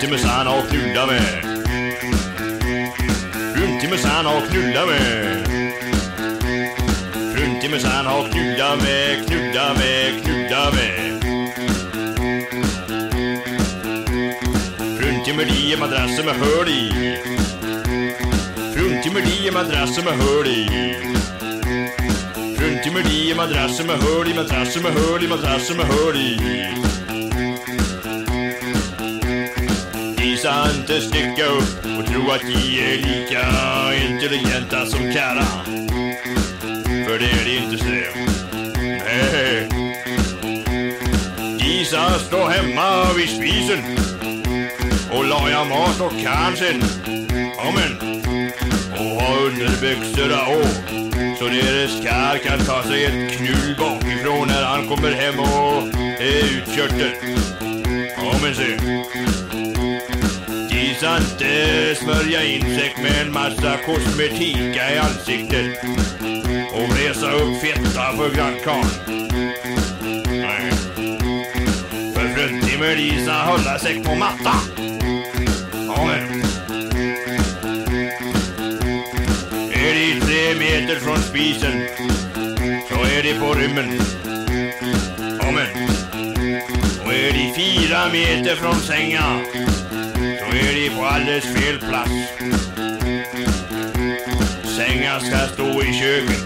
Fruntimmersarna och knulla med. Fruntimmersarna och knulla med. Fruntimmersarna och knulla med, knulla med, knulla med. Fruntimmer Fruntimmerdi är madrasser med hål i. Fruntimmer Fruntimmerdi är madrasser med hål i. Fruntimmer Fruntimmerdi är madrasser med hål i, madrasser med hål i, madrasser med hål i. De ska inte sticka upp och tro att de är lika intelligenta som karlar. För det är de inte så. Nej. De ska stå hemma vid spisen och laga mat och kan sen. Amen. Och ha underbyxorna å. så deras karl kan ta sig ett knull bakifrån när han kommer hem och är utkörd. Amen se. De smörja in sig med en massa kosmetika i ansiktet och resa upp fetta för grannkarln. För fruntimmer de ska hålla sig på mattan. Amen. Är de tre meter från spisen så är de på rymmen. Amen. Och är de fyra meter från sängen på alldeles fel plats. Sängar ska stå i köket.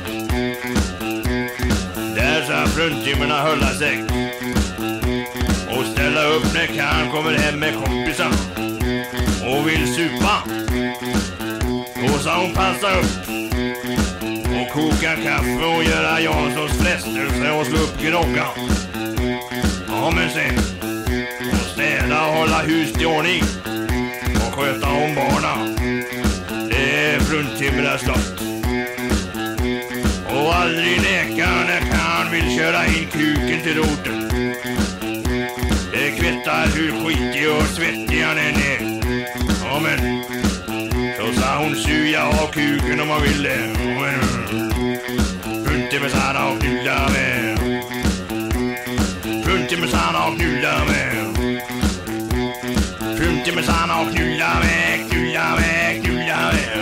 Där ska fruntimmerna hålla sig. Och ställa upp när Karl kommer hem med kompisar och vill supa. Då ska hon passa upp och koka kaffe och göra Janssons frestelse och slå upp gnockan. Ja men sen, och städa och hålla huset i ordning sköta om barna. Det är Timra slott. Och aldrig neka när kan vill köra in kuken till roten. Det kvittar hur skitig och svettig han än är. Ja men, så sa hon suga av kuken om man vill det. Ja, men, Fruntimmersarna och knulla Fruntimmersarna och med, hål i knulla med.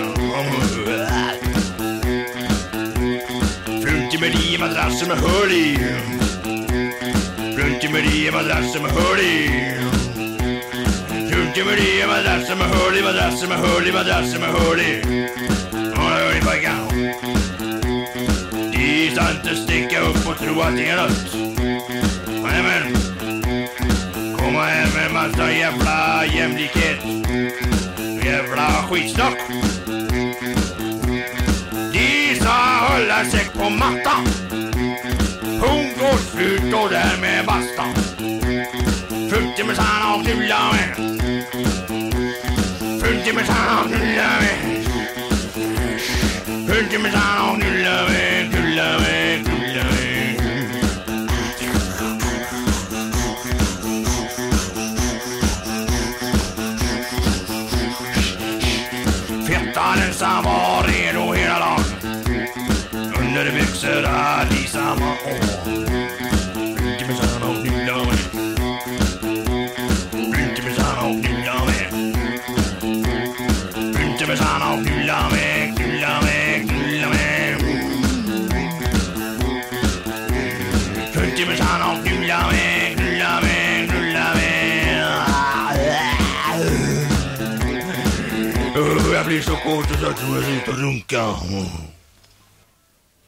Fruntimmerdi madrasser med hål i. Fruntimmerdi madrasser med hål i. Fruntimmerdi madrasser med hål i, madrasser med hål i, madrasser hål i. Ja, det är sant pojkar. De sticka upp och tro att det är nåt massa jävla jämlikhet. Jävla skitsnack. De sa hålla sig på mattan. Punkt och slut och därmed basta. Fullt med sanna och knulla med. Fullt med sanna och knulla med. Fullt med sanna och knulla med, knulla med, Fettaren som var redo hela dagen. Underbyxor är i samma år. Fruntimmersarna och knulla med. Fruntimmersarna och capricho curto, já de um carro.